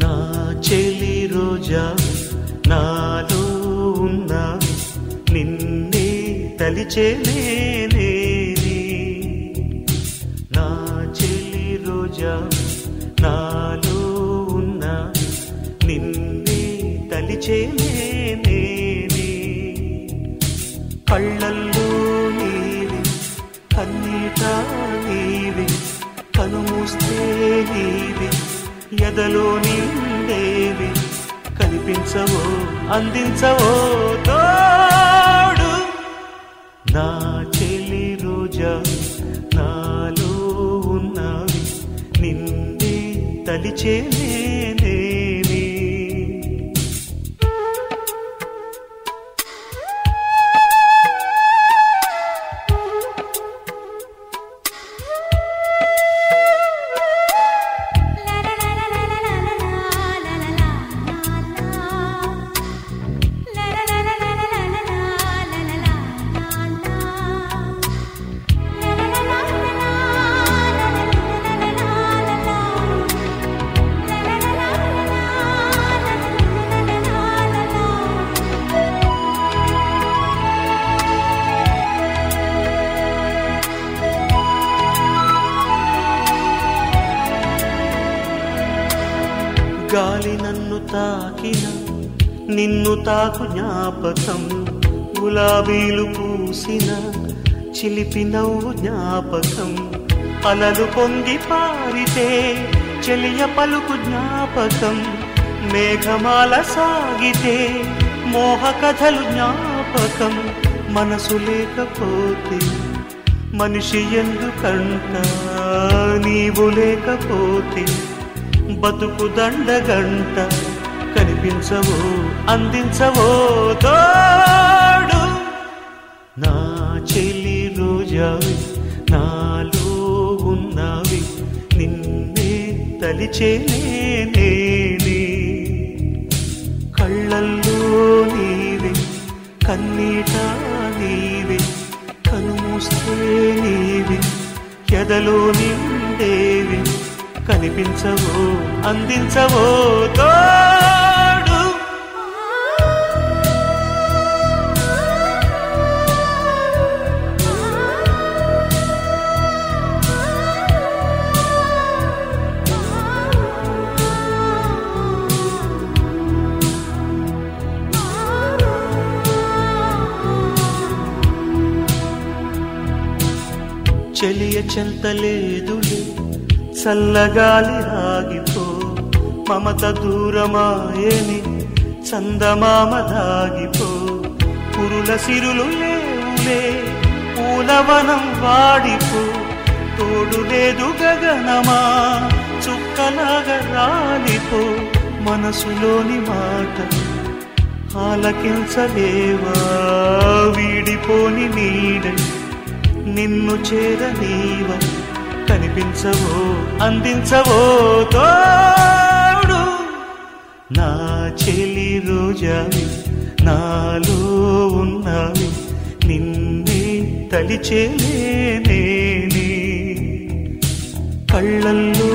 నా చెలి రోజా నాలో ఉన్నా నిన్నే తలిచేనేది నా చెలి రోజా నాలో ఉన్నా నిన్నే తలిచేనేది కళ్ళల్లో నీవి కన్నీట నీవి ఎదలో నిండేవి కనిపించవో అందించవో తోడు. నా చెలి రోజా నాలో ఉన్నవి నిన్నే తలిచే గాలి నన్ను తాకిన నిన్ను తాకు జ్ఞాపకం గులాబీలు పూసిన చిలిపి నవ్వు జ్ఞాపకం అలలు పొంగి పారితే చెలియ పలుకు జ్ఞాపకం మేఘమాల సాగితే మోహ కథలు జ్ఞాపకం మనసు లేకపోతే మనిషి ఎందుకంట నీవు లేకపోతే బతుకు దండగంట కనిపించవో అందించవో తోడు. నా చెల్లి రోజావి నాలో ఉన్నావి నిన్నే తలిచేనే కళ్ళల్లో నీవి కన్నీట నీవి కనుమూస్తే నీవి ఎదలో నిండేవి. కనిపించవో అందించవో తోడు. చెలియ చెంతలేదులే చల్లగాలి ఆగిపో. మమత దూరమాయని చందమామ దాగిపో పురుల సిరులు లేవులే పూలవనం వాడిపో. తోడు లేదు గగనమా చుక్కలాగా రాలిపో. మనసులోని మాట ఆలకించలేవా వీడిపోని నీడ నిన్ను చేరనీవా. కనిపించవో అందించవో తోడు. నా చెలి రోజావి నాలో ఉన్నావి నిన్నే తలిచేలేనేని కళ్ళల్లో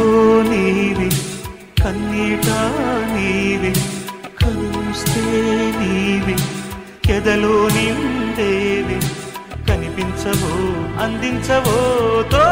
నీవి కన్నీట నీవి కలుస్తే నీవి కెదలో నిందేవి అందించవో అందించవో. తో